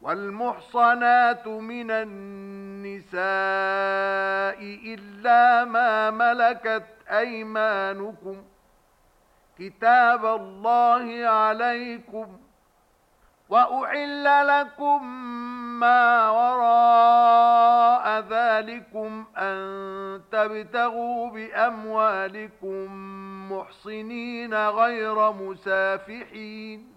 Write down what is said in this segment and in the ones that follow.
والمحصنات من النساء إلا ما ملكت أيمانكم. كتاب الله عليكم. وأحل لكم ما وراء ذلكم أن تبتغوا بأموالكم محصنين غير مسافحين.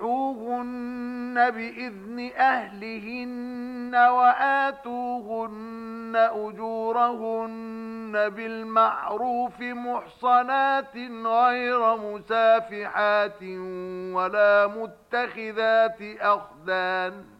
فانكحوهن بإذن أهلهن وآتوهن أجورهن بالمعروف محصنات غير مسافحات ولا متخذات أخدان